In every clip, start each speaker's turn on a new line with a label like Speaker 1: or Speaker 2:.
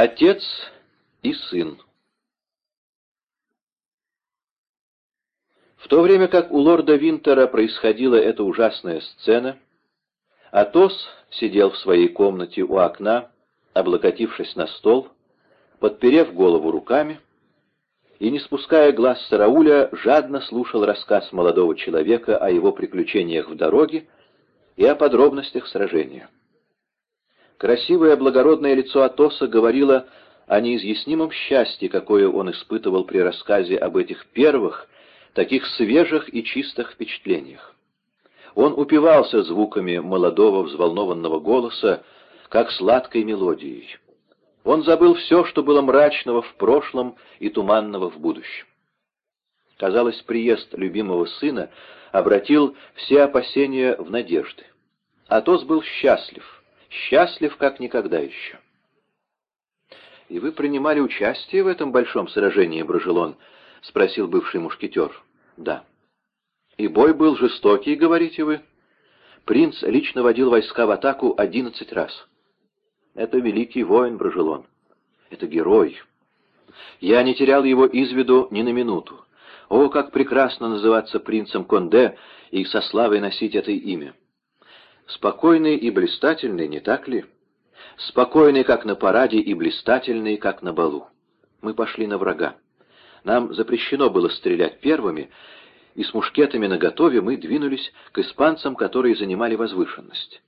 Speaker 1: Отец и сын В то время как у лорда Винтера происходила эта ужасная сцена, Атос сидел в своей комнате у окна, облокотившись на стол, подперев голову руками, и, не спуская глаз с Рауля, жадно слушал рассказ молодого человека о его приключениях в дороге и о подробностях сражения. Красивое благородное лицо Атоса говорило о неизъяснимом счастье, какое он испытывал при рассказе об этих первых, таких свежих и чистых впечатлениях. Он упивался звуками молодого взволнованного голоса, как сладкой мелодией. Он забыл все, что было мрачного в прошлом и туманного в будущем. Казалось, приезд любимого сына обратил все опасения в надежды. Атос был счастлив, счастлив, как никогда еще. — И вы принимали участие в этом большом сражении, Брожелон? — спросил бывший мушкетер. — Да. — И бой был жестокий, говорите вы? Принц лично водил войска в атаку одиннадцать раз. Это великий воин, Брожелон. Это герой. Я не терял его из виду ни на минуту. О, как прекрасно называться принцем Конде и со славой носить это имя! Спокойный и блистательный, не так ли? Спокойный, как на параде, и блистательный, как на балу. Мы пошли на врага. Нам запрещено было стрелять первыми, и с мушкетами наготове мы двинулись к испанцам, которые занимали возвышенность.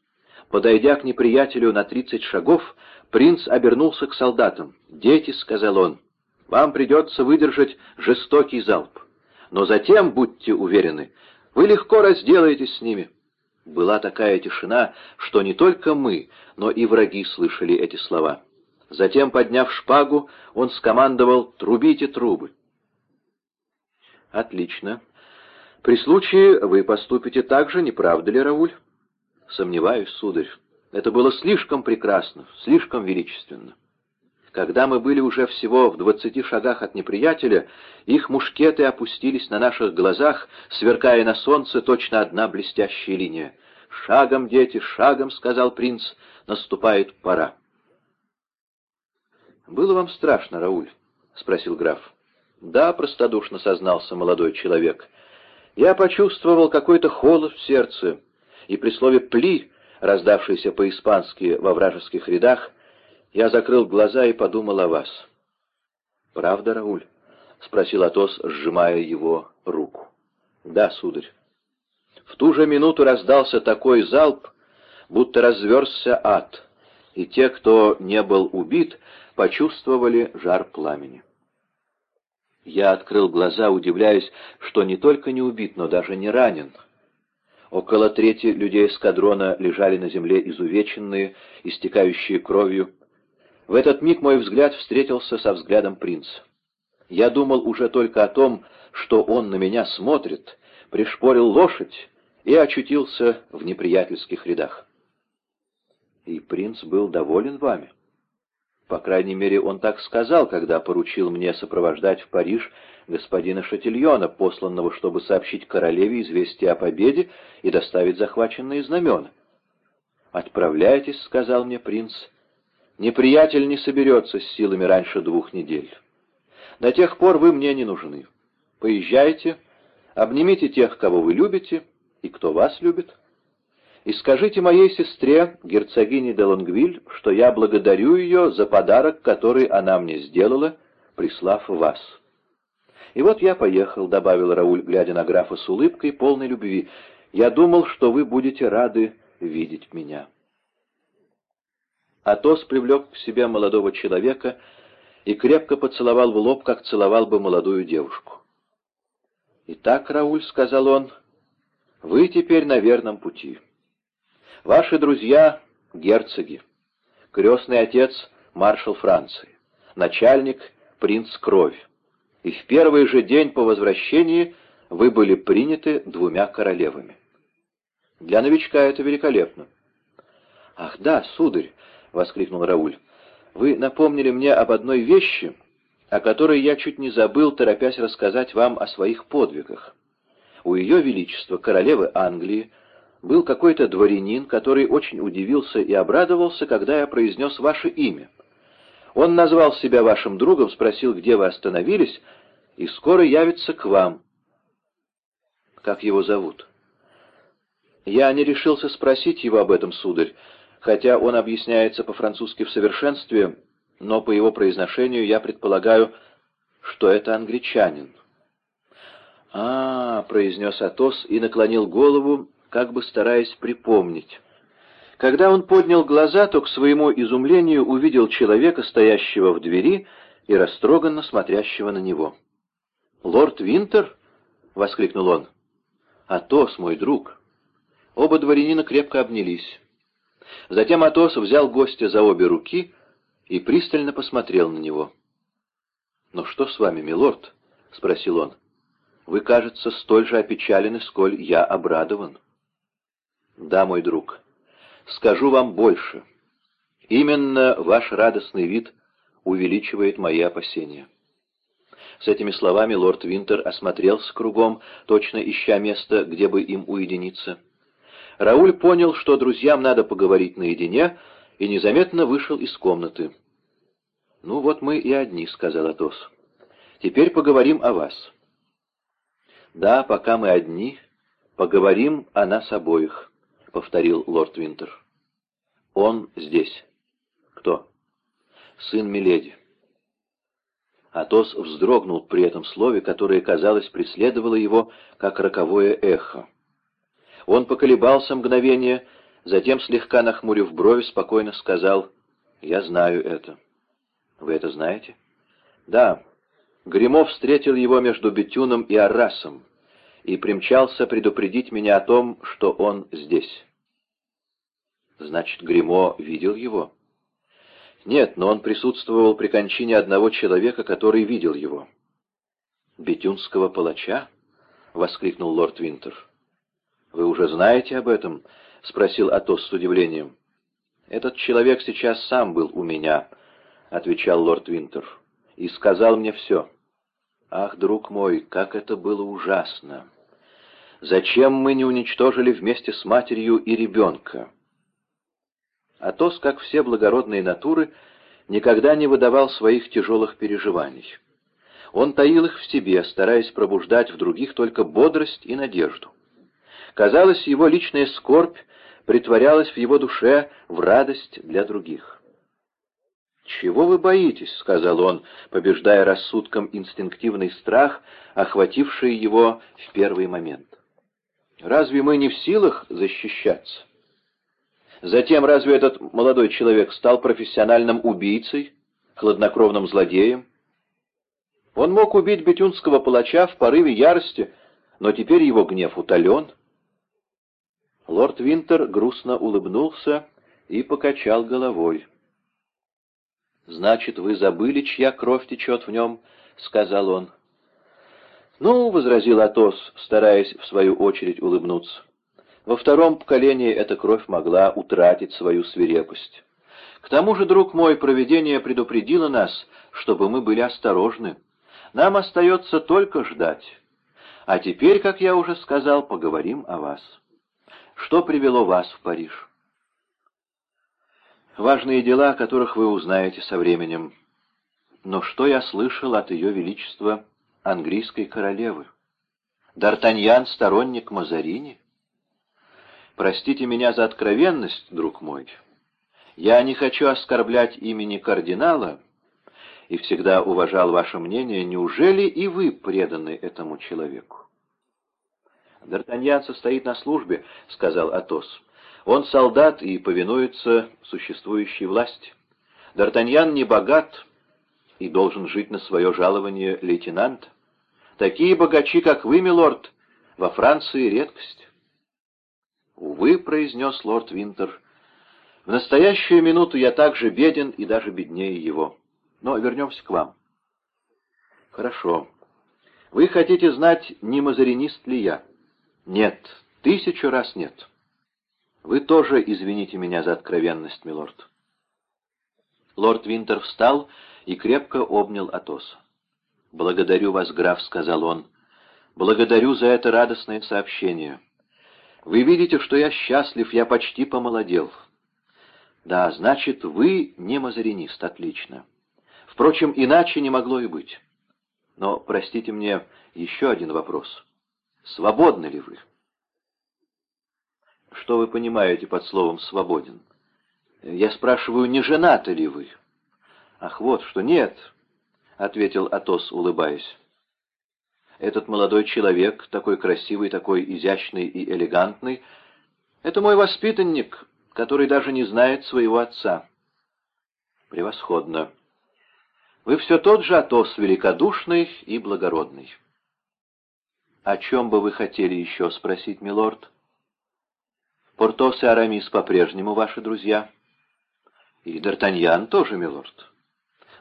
Speaker 1: Подойдя к неприятелю на тридцать шагов, принц обернулся к солдатам. «Дети», — сказал он, — «вам придется выдержать жестокий залп. Но затем, будьте уверены, вы легко разделаетесь с ними». Была такая тишина, что не только мы, но и враги слышали эти слова. Затем, подняв шпагу, он скомандовал «Трубите трубы». «Отлично. При случае вы поступите так же, не правда ли, Рауль?» «Сомневаюсь, сударь. Это было слишком прекрасно, слишком величественно». Когда мы были уже всего в двадцати шагах от неприятеля, их мушкеты опустились на наших глазах, сверкая на солнце точно одна блестящая линия. «Шагом, дети, шагом!» — сказал принц. «Наступает пора». «Было вам страшно, Рауль?» — спросил граф. «Да», — простодушно сознался молодой человек. «Я почувствовал какой-то холод в сердце, и при слове «пли», раздавшейся по-испански во вражеских рядах, я закрыл глаза и подумал о вас. «Правда, Рауль?» — спросил Атос, сжимая его руку. «Да, сударь». В ту же минуту раздался такой залп, будто разверзся ад, и те, кто не был убит, почувствовали жар пламени. Я открыл глаза, удивляясь, что не только не убит, но даже не ранен. Около трети людей эскадрона лежали на земле изувеченные, истекающие кровью, в этот миг мой взгляд встретился со взглядом принца. Я думал уже только о том, что он на меня смотрит, пришпорил лошадь и очутился в неприятельских рядах. И принц был доволен вами. По крайней мере, он так сказал, когда поручил мне сопровождать в Париж господина Шатильона, посланного, чтобы сообщить королеве известие о победе и доставить захваченные знамена. «Отправляйтесь», — сказал мне принц, — Неприятель не соберется с силами раньше двух недель. До тех пор вы мне не нужны. Поезжайте, обнимите тех, кого вы любите и кто вас любит. И скажите моей сестре, герцогине де Лонгвиль, что я благодарю ее за подарок, который она мне сделала, прислав вас. И вот я поехал, — добавил Рауль, глядя на графа с улыбкой, полной любви. Я думал, что вы будете рады видеть меня. Атос привлек к себе молодого человека и крепко поцеловал в лоб, как целовал бы молодую девушку. «Итак, Рауль», — сказал он, — «вы теперь на верном пути. Ваши друзья — герцоги, крестный отец — маршал Франции, начальник — принц Кровь, и в первый же день по возвращении вы были приняты двумя королевами. Для новичка это великолепно». «Ах да, сударь», — воскликнул Рауль. «Вы напомнили мне об одной вещи, о которой я чуть не забыл, торопясь рассказать вам о своих подвигах. У Ее Величества, королевы Англии, был какой-то дворянин, который очень удивился и обрадовался, когда я произнес ваше имя. Он назвал себя вашим другом, спросил, где вы остановились, и скоро явится к вам. Как его зовут? Я не решился спросить его об этом, сударь, хотя он объясняется по-французски в совершенстве, но по его произношению я предполагаю, что это англичанин. «А, — произнес Атос и наклонил голову, как бы стараясь припомнить. Когда он поднял глаза, то к своему изумлению увидел человека, стоящего в двери и растроганно смотрящего на него. «Лорд Винтер?» — воскликнул он. «Атос, мой друг!» Оба дворянина крепко обнялись. Затем Атос взял гостя за обе руки и пристально посмотрел на него. «Ну что с вами, милорд?» — спросил он. «Вы, кажется, столь же опечалены, сколь я обрадован». «Да, мой друг, скажу вам больше. Именно ваш радостный вид увеличивает мои опасения». С этими словами лорд Винтер осмотрелся кругом, точно ища место, где бы им уединиться. Рауль понял, что друзьям надо поговорить наедине, и незаметно вышел из комнаты. «Ну вот мы и одни», — сказал Атос. «Теперь поговорим о вас». «Да, пока мы одни, поговорим о нас обоих», — повторил лорд Винтер. «Он здесь». «Кто?» «Сын Миледи». Атос вздрогнул при этом слове, которое, казалось, преследовало его, как роковое эхо. Он поколебался мгновение, затем, слегка нахмурив брови, спокойно сказал, «Я знаю это». «Вы это знаете?» «Да. Гремов встретил его между Бетюном и Аррасом и примчался предупредить меня о том, что он здесь». «Значит, Гремо видел его?» «Нет, но он присутствовал при кончине одного человека, который видел его». «Бетюнского палача?» — воскликнул лорд Винтер. «Вы уже знаете об этом?» — спросил Атос с удивлением. «Этот человек сейчас сам был у меня», — отвечал лорд Винтер, — «и сказал мне все». «Ах, друг мой, как это было ужасно! Зачем мы не уничтожили вместе с матерью и ребенка?» Атос, как все благородные натуры, никогда не выдавал своих тяжелых переживаний. Он таил их в себе, стараясь пробуждать в других только бодрость и надежду. Казалось, его личная скорбь притворялась в его душе в радость для других. «Чего вы боитесь?» — сказал он, побеждая рассудком инстинктивный страх, охвативший его в первый момент. «Разве мы не в силах защищаться? Затем, разве этот молодой человек стал профессиональным убийцей, хладнокровным злодеем? Он мог убить бетюнского палача в порыве ярости, но теперь его гнев утолен». Лорд Винтер грустно улыбнулся и покачал головой. «Значит, вы забыли, чья кровь течет в нем?» — сказал он. «Ну», — возразил Атос, стараясь в свою очередь улыбнуться, — «во втором поколении эта кровь могла утратить свою свирепость. К тому же, друг мой, провидение предупредило нас, чтобы мы были осторожны. Нам остается только ждать. А теперь, как я уже сказал, поговорим о вас». Что привело вас в Париж? Важные дела, о которых вы узнаете со временем. Но что я слышал от ее величества английской королевы? Д'Артаньян — сторонник Мазарини? Простите меня за откровенность, друг мой. Я не хочу оскорблять имени кардинала и всегда уважал ваше мнение. Неужели и вы преданы этому человеку? «Д'Артаньян состоит на службе», — сказал Атос. «Он солдат и повинуется существующей власти. Д'Артаньян не богат и должен жить на свое жалование лейтенант. Такие богачи, как вы, милорд, во Франции редкость». «Увы», — произнес лорд Винтер, — «в настоящую минуту я так же беден и даже беднее его. Но вернемся к вам». «Хорошо. Вы хотите знать, не мазаринист ли я?» Нет, тысячу раз нет. Вы тоже извините меня за откровенность, милорд. Лорд Винтер встал и крепко обнял Атоса. «Благодарю вас, граф», — сказал он. «Благодарю за это радостное сообщение. Вы видите, что я счастлив, я почти помолодел». «Да, значит, вы не мазаринист, отлично. Впрочем, иначе не могло и быть. Но, простите мне, еще один вопрос. Свободны ли вы? Что вы понимаете под словом «свободен»? Я спрашиваю, не женаты ли вы? Ах, вот что, нет, — ответил Атос, улыбаясь. Этот молодой человек, такой красивый, такой изящный и элегантный, это мой воспитанник, который даже не знает своего отца. Превосходно. Вы все тот же Атос, великодушный и благородный. О чем бы вы хотели еще спросить, милорд? Портос и Арамис по-прежнему ваши друзья. И Д'Артаньян тоже, милорд.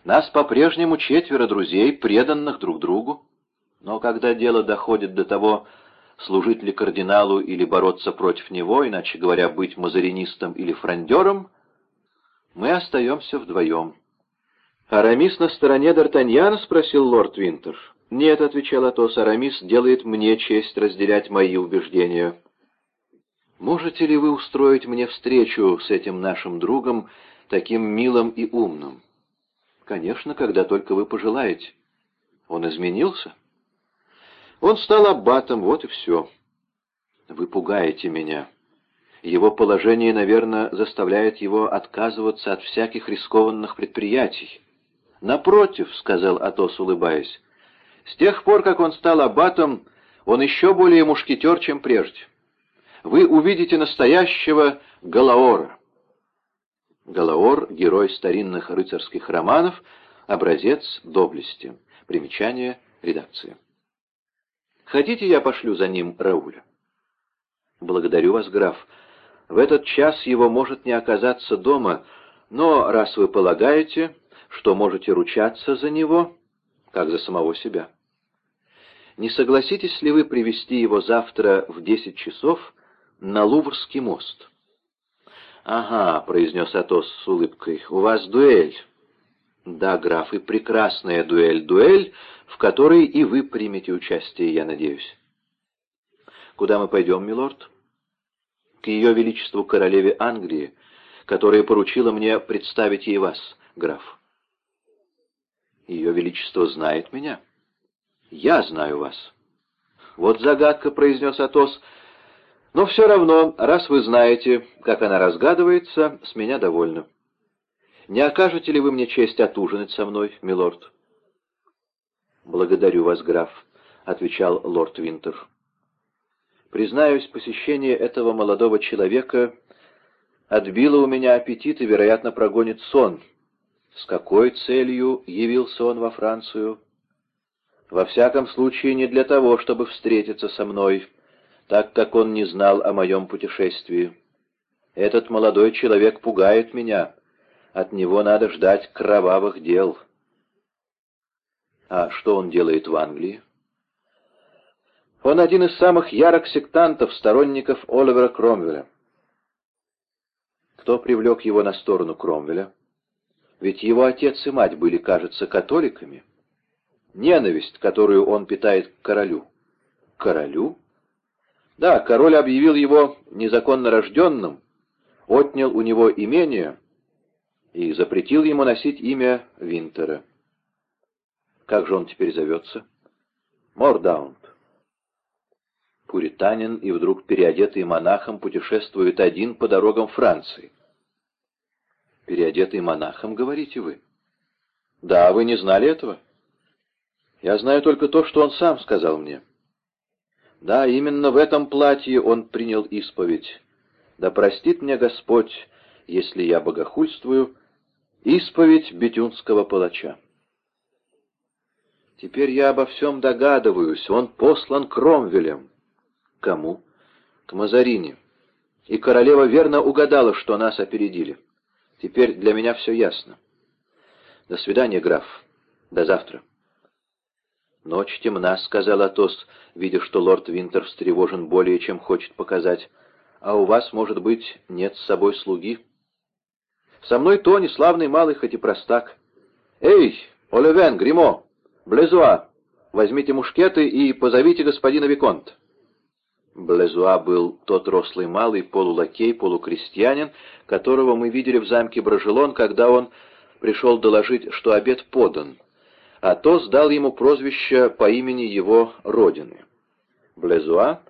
Speaker 1: Нас по-прежнему четверо друзей, преданных друг другу. Но когда дело доходит до того, служить ли кардиналу или бороться против него, иначе говоря, быть мазаринистом или фрондером, мы остаемся вдвоем. «Арамис на стороне Д'Артаньяна?» — спросил лорд Винтер. «Нет», — отвечал Атос, — «Арамис делает мне честь разделять мои убеждения». «Можете ли вы устроить мне встречу с этим нашим другом, таким милым и умным?» «Конечно, когда только вы пожелаете». «Он изменился?» «Он стал аббатом, вот и все». «Вы пугаете меня». Его положение, наверное, заставляет его отказываться от всяких рискованных предприятий. «Напротив», — сказал Атос, улыбаясь, — «с тех пор, как он стал аббатом, он еще более мушкетер, чем прежде. Вы увидите настоящего Галаора». Галаор — герой старинных рыцарских романов, образец доблести. Примечание редакции. «Хотите, я пошлю за ним Рауля?» «Благодарю вас, граф. В этот час его может не оказаться дома, но, раз вы полагаете, что можете ручаться за него, как за самого себя. Не согласитесь ли вы привести его завтра в десять часов на Луврский мост? — Ага, — произнес Атос с улыбкой, — у вас дуэль. — Да, граф, и прекрасная дуэль, дуэль, в которой и вы примете участие, я надеюсь. — Куда мы пойдем, милорд? — К ее величеству королеве Англии, которая поручила мне представить ей вас, граф. Ее Величество знает меня. Я знаю вас. Вот загадка, — произнес Атос. Но все равно, раз вы знаете, как она разгадывается, с меня довольно. Не окажете ли вы мне честь отужинать со мной, милорд? Благодарю вас, граф, — отвечал лорд Винтер. Признаюсь, посещение этого молодого человека отбило у меня аппетит и, вероятно, прогонит сон — с какой целью явился он во Францию? Во всяком случае, не для того, чтобы встретиться со мной, так как он не знал о моем путешествии. Этот молодой человек пугает меня. От него надо ждать кровавых дел. А что он делает в Англии? Он один из самых ярых сектантов, сторонников Оливера Кромвеля. Кто привлек его на сторону Кромвеля? Ведь его отец и мать были, кажется, католиками. Ненависть, которую он питает к королю. Королю? Да, король объявил его незаконно рожденным, отнял у него имение и запретил ему носить имя Винтера. Как же он теперь зовется? Мордаунд. Пуританин и вдруг переодетый монахом путешествует один по дорогам Франции. Переодетый монахом, говорите вы? Да, вы не знали этого? Я знаю только то, что он сам сказал мне. Да, именно в этом платье он принял исповедь. Да простит мне Господь, если я богохульствую, исповедь бетюнского палача. Теперь я обо всем догадываюсь. Он послан Кромвелем. Кому? К Мазарине. И королева верно угадала, что нас опередили. Теперь для меня все ясно. До свидания, граф. До завтра. Ночь темна, — сказал Атос, видя, что лорд Винтер встревожен более, чем хочет показать. А у вас, может быть, нет с собой слуги? Со мной Тони, славный малый, хоть и простак. Эй, Олевен, Гримо, Блезуа, возьмите мушкеты и позовите господина Виконт. Блезуа был тот рослый малый полулакей, полукрестьянин, которого мы видели в замке Брожелон, когда он пришел доложить, что обед подан. Атос дал ему прозвище по имени его родины. Блезуа,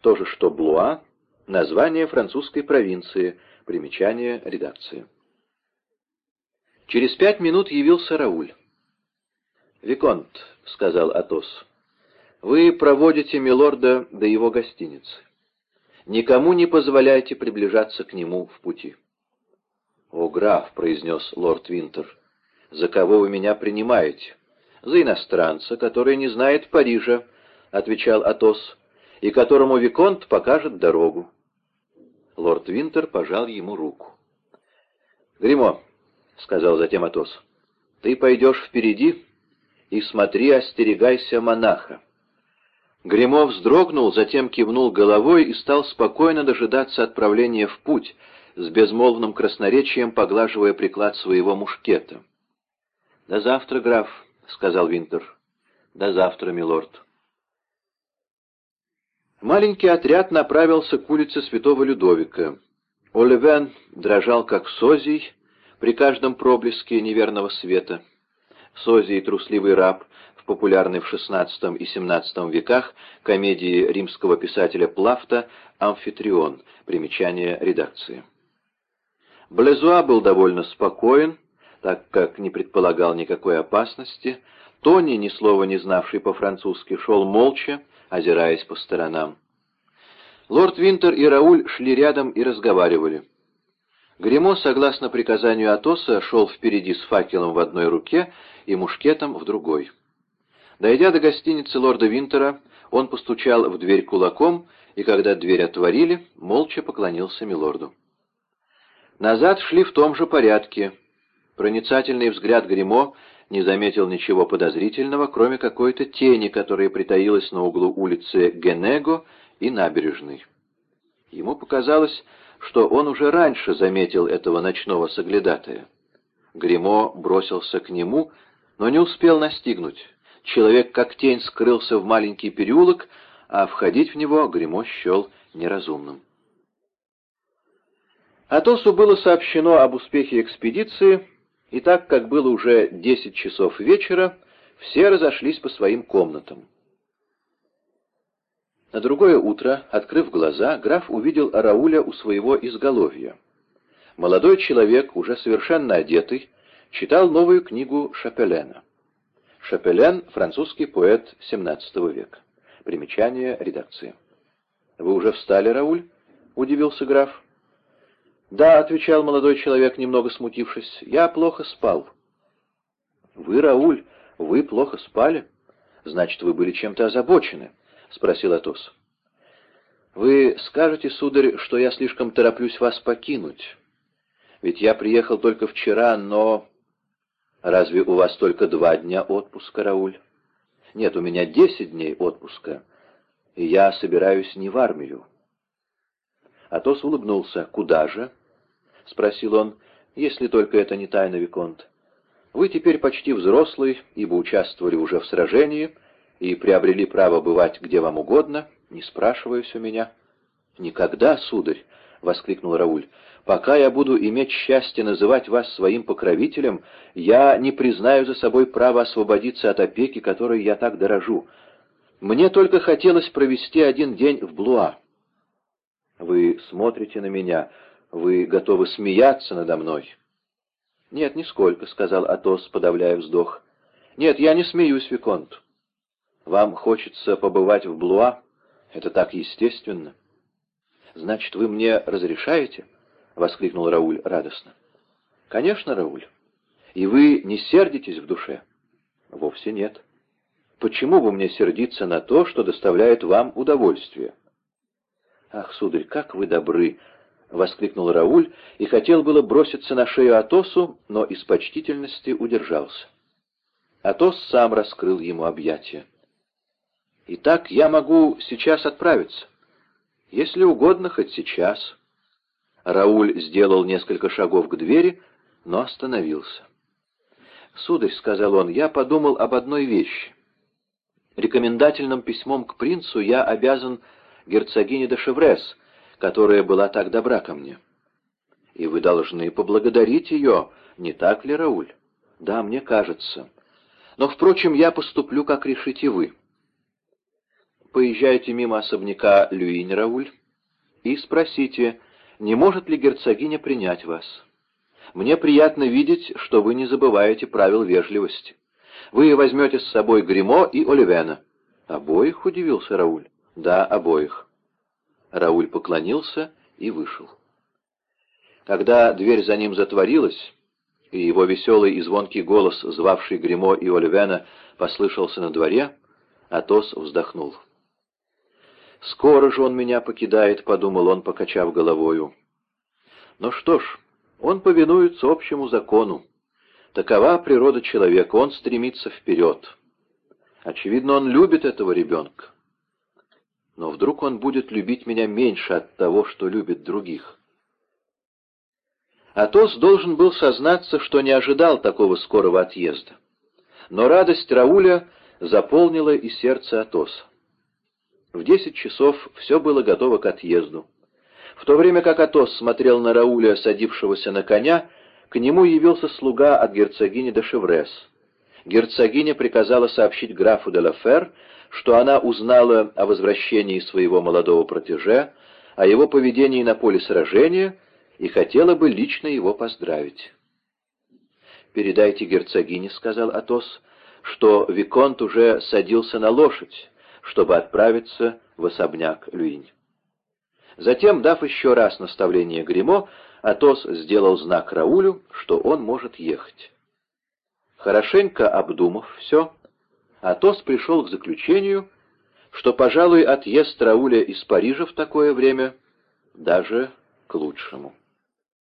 Speaker 1: то же что Блуа, название французской провинции, примечание редакции. Через пять минут явился Рауль. «Виконт», — сказал Атос, — «вы проводите милорда до его гостиницы. Никому не позволяйте приближаться к нему в пути». «О, граф», — произнес лорд Винтер, — «за кого вы меня принимаете?» «За иностранца, который не знает Парижа», — отвечал Атос, — «и которому Виконт покажет дорогу». Лорд Винтер пожал ему руку. «Гримо», — сказал затем Атос, — «ты пойдешь впереди и смотри, остерегайся монаха». Гримо вздрогнул, затем кивнул головой и стал спокойно дожидаться отправления в путь, с безмолвным красноречием поглаживая приклад своего мушкета. «До завтра, граф», — сказал Винтер. «До завтра, милорд». Маленький отряд направился к улице Святого Людовика. Оливен дрожал, как созий, при каждом проблеске неверного света. Созий — трусливый раб в популярной в XVI и XVII веках комедии римского писателя Плафта «Амфитрион», примечание редакции. Блезуа был довольно спокоен, так как не предполагал никакой опасности. Тони, ни слова не знавший по-французски, шел молча, озираясь по сторонам. Лорд Винтер и Рауль шли рядом и разговаривали. Гремо, согласно приказанию Атоса, шел впереди с факелом в одной руке и мушкетом в другой. Дойдя до гостиницы лорда Винтера, он постучал в дверь кулаком, и когда дверь отворили, молча поклонился милорду. Назад шли в том же порядке. Проницательный взгляд Гремо не заметил ничего подозрительного, кроме какой-то тени, которая притаилась на углу улицы Генего и набережной. Ему показалось, что он уже раньше заметил этого ночного соглядатая. Гремо бросился к нему, но не успел настигнуть. Человек как тень скрылся в маленький переулок, а входить в него Гремо счел неразумным. Атосу было сообщено об успехе экспедиции, и так как было уже десять часов вечера, все разошлись по своим комнатам. На другое утро, открыв глаза, граф увидел Арауля у своего изголовья. Молодой человек, уже совершенно одетый, читал новую книгу Шапелена. Шапелен — французский поэт XVII века. Примечание редакции. «Вы уже встали, Рауль?» — удивился граф. «Да», — отвечал молодой человек, немного смутившись, — «я плохо спал». «Вы, Рауль, вы плохо спали? Значит, вы были чем-то озабочены?» — спросил Атос. «Вы скажете, сударь, что я слишком тороплюсь вас покинуть. Ведь я приехал только вчера, но...» «Разве у вас только два дня отпуска, Рауль?» «Нет, у меня десять дней отпуска, и я собираюсь не в армию». Атос улыбнулся. «Куда же?» — спросил он, — «если только это не тайна, Виконт. Вы теперь почти взрослый, ибо участвовали уже в сражении и приобрели право бывать где вам угодно, не спрашиваясь у меня». «Никогда, сударь!» — воскликнул Рауль. «Пока я буду иметь счастье называть вас своим покровителем, я не признаю за собой право освободиться от опеки, которой я так дорожу. Мне только хотелось провести один день в Блуа». «Вы смотрите на меня», вы готовы смеяться надо мной?» «Нет, нисколько», — сказал Атос, подавляя вздох. «Нет, я не смеюсь, Виконт. Вам хочется побывать в Блуа? Это так естественно». «Значит, вы мне разрешаете?» — воскликнул Рауль радостно. «Конечно, Рауль. И вы не сердитесь в душе?» «Вовсе нет. Почему бы мне сердиться на то, что доставляет вам удовольствие?» «Ах, сударь, как вы добры!» — воскликнул Рауль и хотел было броситься на шею Атосу, но из почтительности удержался. Атос сам раскрыл ему объятия. «Итак, я могу сейчас отправиться. Если угодно, хоть сейчас». Рауль сделал несколько шагов к двери, но остановился. «Сударь», — сказал он, — «я подумал об одной вещи. Рекомендательным письмом к принцу я обязан герцогине де Шеврес, которая была так добра ко мне. И вы должны поблагодарить ее, Не так ли, Рауль? Да, мне кажется. Но, впрочем, я поступлю, как решите вы. Поезжайте мимо особняка Люинь, Рауль, и спросите, не может ли герцогиня принять вас. Мне приятно видеть, что вы не забываете правил вежливости. Вы возьмете с собой Гримо и Оливена. Обоих, удивился Рауль. Да, обоих. Рауль поклонился и вышел. Когда дверь за ним затворилась, и его веселый и звонкий голос, звавший Гримо и Оливена, послышался на дворе, Атос вздохнул. «Скоро же он меня покидает», — подумал он, покачав головою. «Ну что ж, он повинуется общему закону. Такова природа человека, он стремится вперед. Очевидно, он любит этого ребенка. Но вдруг он будет любить меня меньше от того, что любит других». Атос должен был сознаться, что не ожидал такого скорого отъезда. Но радость Рауля заполнила и сердце Атоса. В десять часов все было готово к отъезду. В то время как Атос смотрел на Рауля, садившегося на коня, к нему явился слуга от герцогини де Шеврес. Герцогиня приказала сообщить графу де Лафер, что она узнала о возвращении своего молодого протеже, о его поведении на поле сражения и хотела бы лично его поздравить. «Передайте герцогине», — сказал Атос, — «что Виконт уже садился на лошадь, чтобы отправиться в особняк Люинь». Затем, дав еще раз наставление Гримо, Атос сделал знак Раулю, что он может ехать. Хорошенько обдумав все, Атос пришел к заключению, что, пожалуй, отъезд Рауля из Парижа в такое время даже к лучшему.